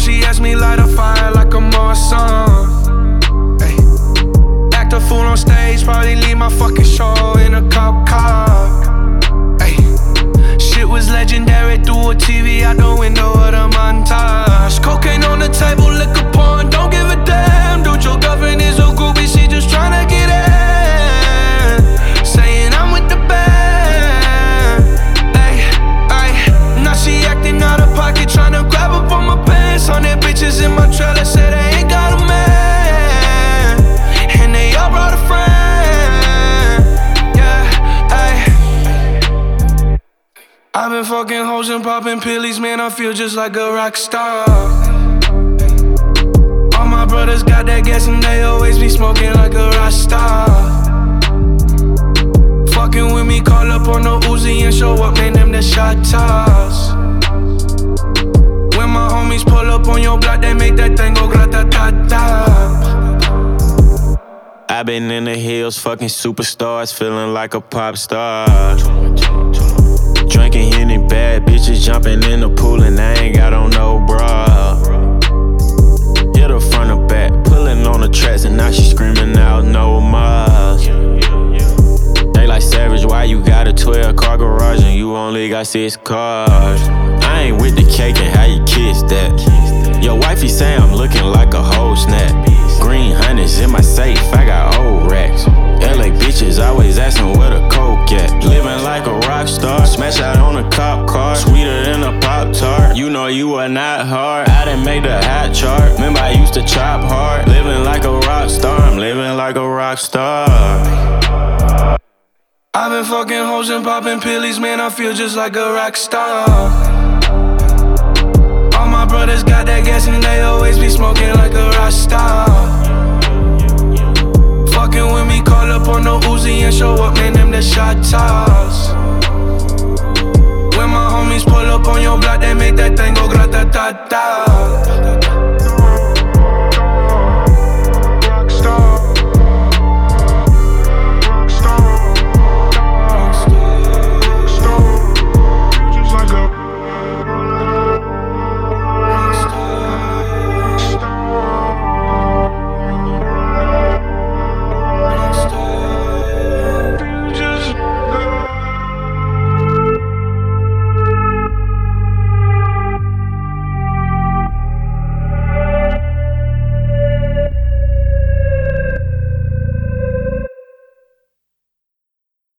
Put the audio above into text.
Smoke, she asked me light my trailer, say they ain't got a man. And they all brought a friend. Yeah, ay. I've been fucking hoes and popping pillies, man. I feel just like a rock star. All my brothers got that gas and they always be smoking like a rock star. Your block, they make that grata ta ta. i been in the hills, fucking superstars, feeling like a pop star. Drinking Henny, bad bitches jumping in the pool, and I ain't got on no bra. Hit her front or back, pulling on the tracks, and now she screaming out no more. They like savage, why you got a 12 car garage and you only got six cars? I ain't with the cake and how you kiss that. Your wifey say I'm looking like a whole snap. Green hundreds in my safe, I got old racks. LA bitches always asking where the coke at. Living like a rock star, smash out on a cop car, sweeter than a pop tart. You know you are not hard. I done made the hot chart. Remember I used to chop hard. Living like a rock star, I'm living like a rock star. I've been fucking hoes and popping pillies, man. I feel just like a rock star. And show up, man. Them the shot toss. When my homies pull up on your block, they